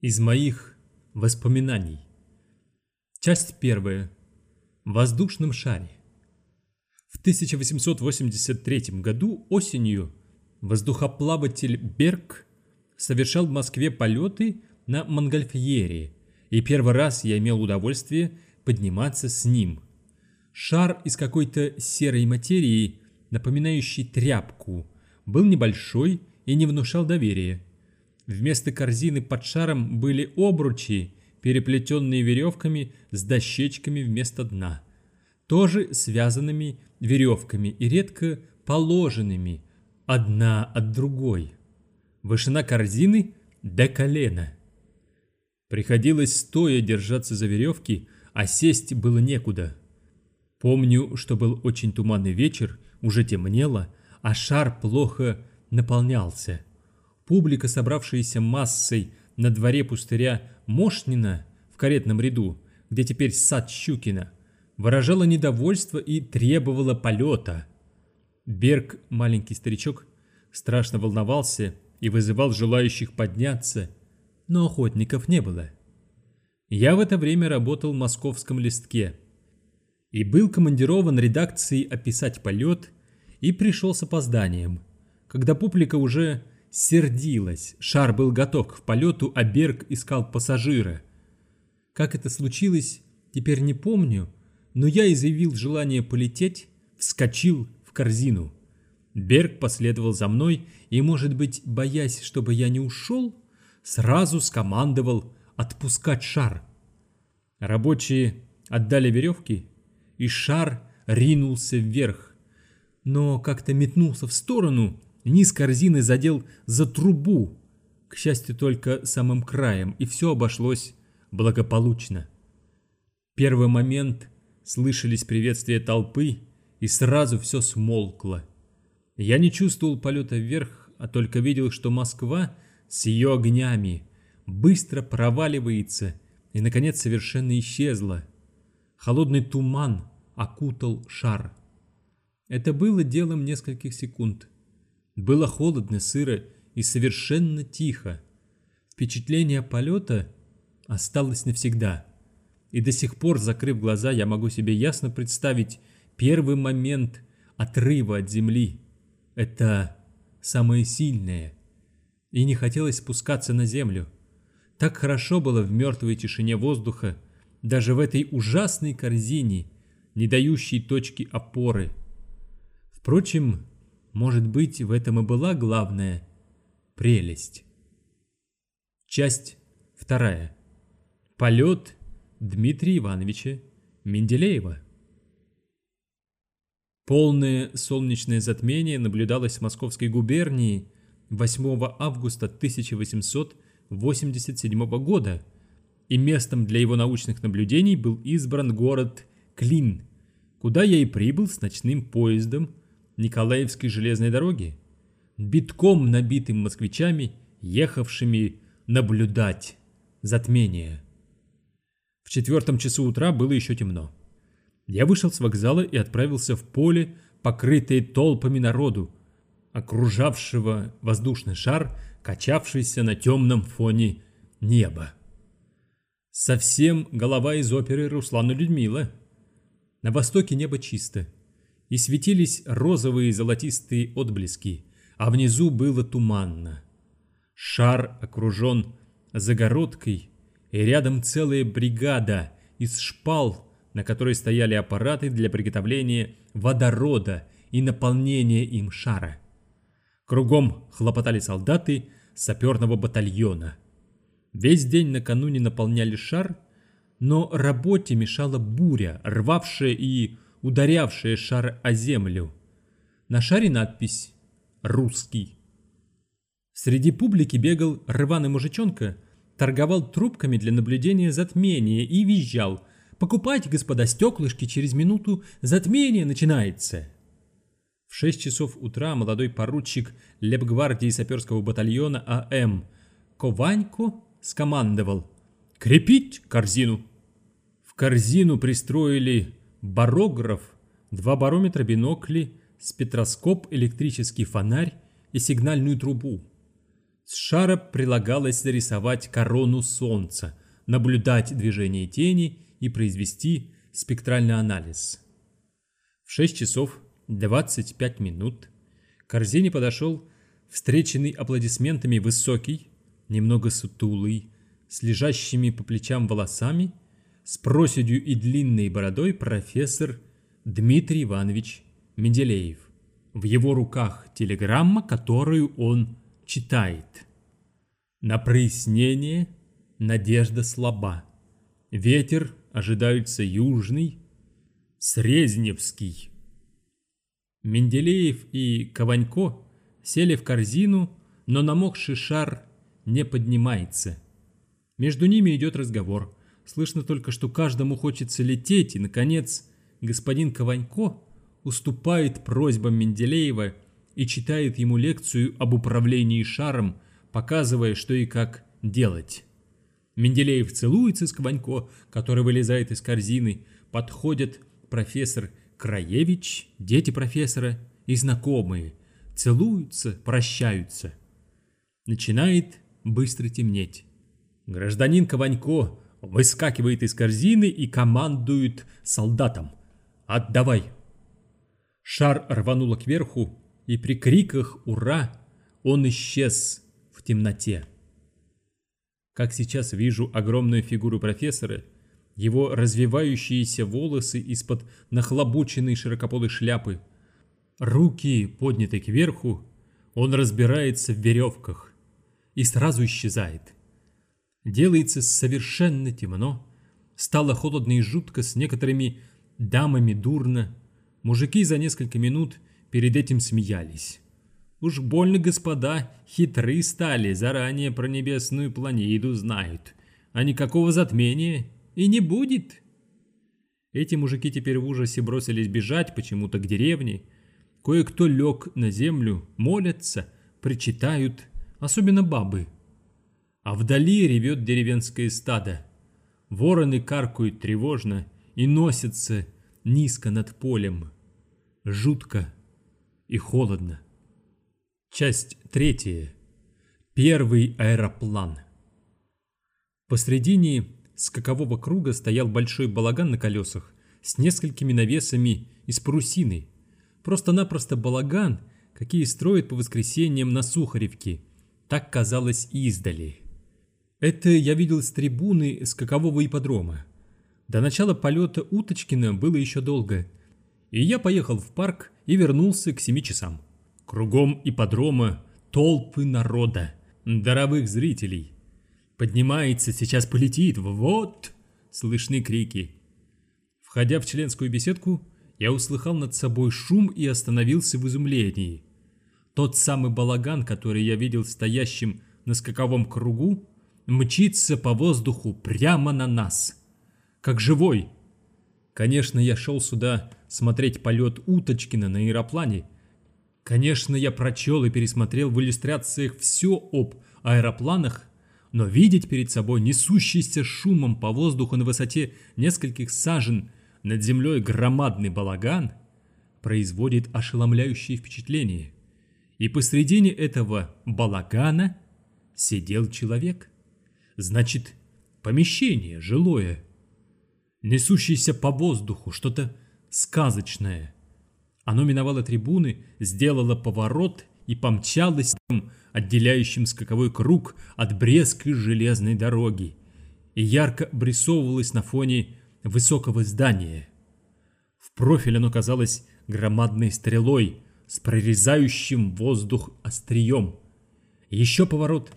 Из моих воспоминаний. Часть первая. В воздушном шаре. В 1883 году осенью воздухоплаватель Берг совершал в Москве полеты на Монгольфьере, и первый раз я имел удовольствие подниматься с ним. Шар из какой-то серой материи, напоминающий тряпку, был небольшой и не внушал доверия. Вместо корзины под шаром были обручи, переплетенные веревками с дощечками вместо дна. Тоже связанными веревками и редко положенными одна от другой. Вышина корзины до колена. Приходилось стоя держаться за веревки, а сесть было некуда. Помню, что был очень туманный вечер, уже темнело, а шар плохо наполнялся. Публика, собравшаяся массой на дворе пустыря Мошнина в каретном ряду, где теперь сад Щукина, выражала недовольство и требовала полета. Берг, маленький старичок, страшно волновался и вызывал желающих подняться, но охотников не было. Я в это время работал в московском листке и был командирован редакцией описать полет и пришел с опозданием, когда публика уже сердилась. Шар был готов к полету, а Берг искал пассажира. Как это случилось, теперь не помню, но я изъявил желание полететь, вскочил в корзину. Берг последовал за мной и, может быть, боясь, чтобы я не ушел, сразу скомандовал отпускать шар. Рабочие отдали веревки, и шар ринулся вверх, но как-то метнулся в сторону Низ корзины задел за трубу, к счастью, только самым краем, и все обошлось благополучно. Первый момент слышались приветствия толпы, и сразу все смолкло. Я не чувствовал полета вверх, а только видел, что Москва с ее огнями быстро проваливается и, наконец, совершенно исчезла. Холодный туман окутал шар. Это было делом нескольких секунд. Было холодно, сыро и совершенно тихо. Впечатление полета осталось навсегда. И до сих пор, закрыв глаза, я могу себе ясно представить первый момент отрыва от земли. Это самое сильное. И не хотелось спускаться на землю. Так хорошо было в мертвой тишине воздуха, даже в этой ужасной корзине, не дающей точки опоры. Впрочем, может быть, в этом и была главная прелесть. Часть вторая. Полет Дмитрия Ивановича Менделеева. Полное солнечное затмение наблюдалось в Московской губернии 8 августа 1887 года, и местом для его научных наблюдений был избран город Клин, куда я и прибыл с ночным поездом Николаевской железной дороги, битком набитым москвичами, ехавшими наблюдать затмение. В четвертом часу утра было еще темно. Я вышел с вокзала и отправился в поле, покрытое толпами народу, окружавшего воздушный шар, качавшийся на темном фоне неба. Совсем голова из оперы Руслана Людмила. На востоке небо чисто и светились розовые золотистые отблески, а внизу было туманно. Шар окружен загородкой, и рядом целая бригада из шпал, на которой стояли аппараты для приготовления водорода и наполнения им шара. Кругом хлопотали солдаты саперного батальона. Весь день накануне наполняли шар, но работе мешала буря, рвавшая и ударявшие шар о землю. На шаре надпись «Русский». Среди публики бегал рваный мужичонка, торговал трубками для наблюдения затмения и визжал «Покупайте, господа, стеклышки, через минуту затмение начинается!» В 6 часов утра молодой поручик лепгвардии саперского батальона А.М. Кованько скомандовал «Крепить корзину!» В корзину пристроили барограф, два барометра бинокли, спектроскоп, электрический фонарь и сигнальную трубу. С шара прилагалось зарисовать корону Солнца, наблюдать движение тени и произвести спектральный анализ. В 6 часов 25 минут к корзине подошел встреченный аплодисментами высокий, немного сутулый, с лежащими по плечам волосами, с проседью и длинной бородой профессор Дмитрий Иванович Менделеев. В его руках телеграмма, которую он читает. На прояснение надежда слаба. Ветер ожидается южный, Срезневский. Менделеев и Кованько сели в корзину, но намокший шар не поднимается. Между ними идет разговор. Слышно только, что каждому хочется лететь, и, наконец, господин Кованько уступает просьбам Менделеева и читает ему лекцию об управлении шаром, показывая, что и как делать. Менделеев целуется с Кованько, который вылезает из корзины, подходят профессор Краевич, дети профессора и знакомые, целуются, прощаются. Начинает быстро темнеть. Гражданин Кованько выскакивает из корзины и командует солдатам. «Отдавай!» Шар рвануло кверху, и при криках «Ура!» он исчез в темноте. Как сейчас вижу огромную фигуру профессора, его развивающиеся волосы из-под нахлобученной широкополой шляпы, руки подняты кверху, он разбирается в веревках и сразу исчезает. Делается совершенно темно, стало холодно и жутко, с некоторыми дамами дурно. Мужики за несколько минут перед этим смеялись. Уж больно господа хитры стали, заранее про небесную планету знают. А никакого затмения и не будет. Эти мужики теперь в ужасе бросились бежать почему-то к деревне. Кое-кто лег на землю, молятся, причитают, особенно бабы. А вдали ревет деревенское стадо. Вороны каркают тревожно и носятся низко над полем. Жутко и холодно. Часть третья. Первый аэроплан. Посредине скакового круга стоял большой балаган на колесах с несколькими навесами из парусины. Просто-напросто балаган, какие строят по воскресеньям на Сухаревке. Так казалось издали. Это я видел с трибуны скакового ипподрома. До начала полета Уточкина было еще долго, и я поехал в парк и вернулся к семи часам. Кругом ипподрома толпы народа, даровых зрителей. Поднимается, сейчас полетит, вот! Слышны крики. Входя в членскую беседку, я услыхал над собой шум и остановился в изумлении. Тот самый балаган, который я видел стоящим на скаковом кругу, мчится по воздуху прямо на нас. Как живой. Конечно, я шел сюда смотреть полет Уточкина на аэроплане, Конечно, я прочел и пересмотрел в иллюстрациях все об аэропланах, но видеть перед собой несущийся шумом по воздуху на высоте нескольких сажен над землей громадный балаган производит ошеломляющее впечатление. И посредине этого балагана сидел человек. Значит, помещение жилое, несущееся по воздуху, что-то сказочное – оно миновало трибуны, сделало поворот и помчалось там, отделяющим скаковой круг от Брестской железной дороги, и ярко обрисовывалось на фоне высокого здания. В профиль оно казалось громадной стрелой с прорезающим воздух острием. Еще поворот,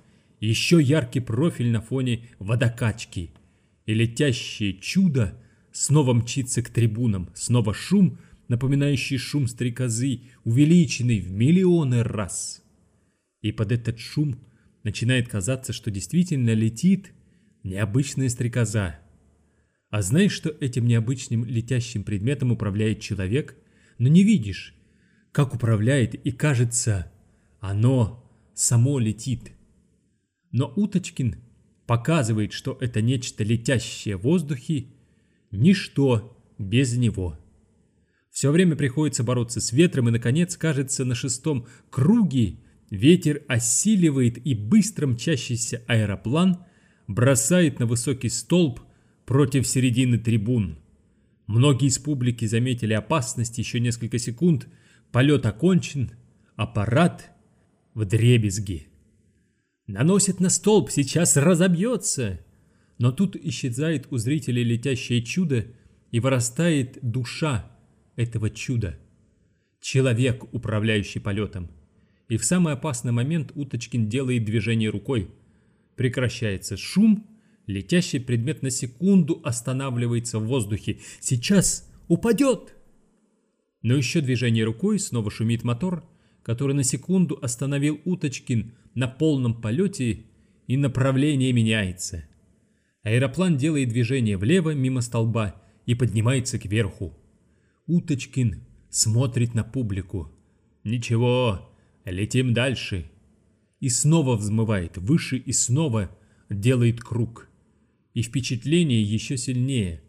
еще яркий профиль на фоне водокачки, и летящее чудо снова мчится к трибунам, снова шум — напоминающий шум стрекозы, увеличенный в миллионы раз. И под этот шум начинает казаться, что действительно летит необычная стрекоза. А знаешь, что этим необычным летящим предметом управляет человек, но не видишь, как управляет, и кажется, оно само летит. Но Уточкин показывает, что это нечто летящее в воздухе, ничто без него. Все время приходится бороться с ветром, и, наконец, кажется, на шестом круге Ветер осиливает и быстро мчащийся аэроплан бросает на высокий столб против середины трибун. Многие из публики заметили опасность еще несколько секунд. Полет окончен, аппарат в дребезги. Наносит на столб, сейчас разобьется. Но тут исчезает у зрителей летящее чудо и вырастает душа этого чуда. Человек, управляющий полетом. И в самый опасный момент Уточкин делает движение рукой. Прекращается шум, летящий предмет на секунду останавливается в воздухе. Сейчас упадет! Но еще движение рукой, снова шумит мотор, который на секунду остановил Уточкин на полном полете, и направление меняется. Аэроплан делает движение влево мимо столба и поднимается кверху. Уточкин смотрит на публику. Ничего, Летим дальше. И снова взмывает выше и снова делает круг. И впечатление еще сильнее.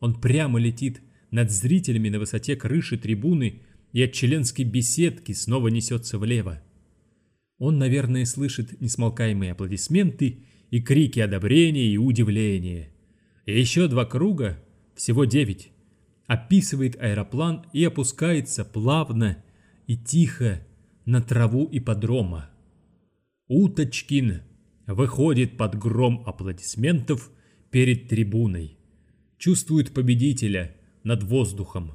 Он прямо летит над зрителями на высоте крыши трибуны и от членской беседки снова несется влево. Он, наверное, слышит несмолкаемые аплодисменты и крики одобрения и удивления. И еще два круга, всего девять, описывает аэроплан и опускается плавно и тихо на траву ипподрома. Уточкин выходит под гром аплодисментов перед трибуной. Чувствует победителя над воздухом.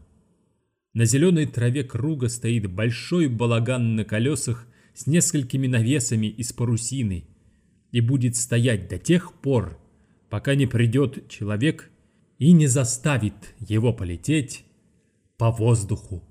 На зеленой траве круга стоит большой балаган на колесах с несколькими навесами из парусины и будет стоять до тех пор, пока не придет человек и не заставит его полететь по воздуху.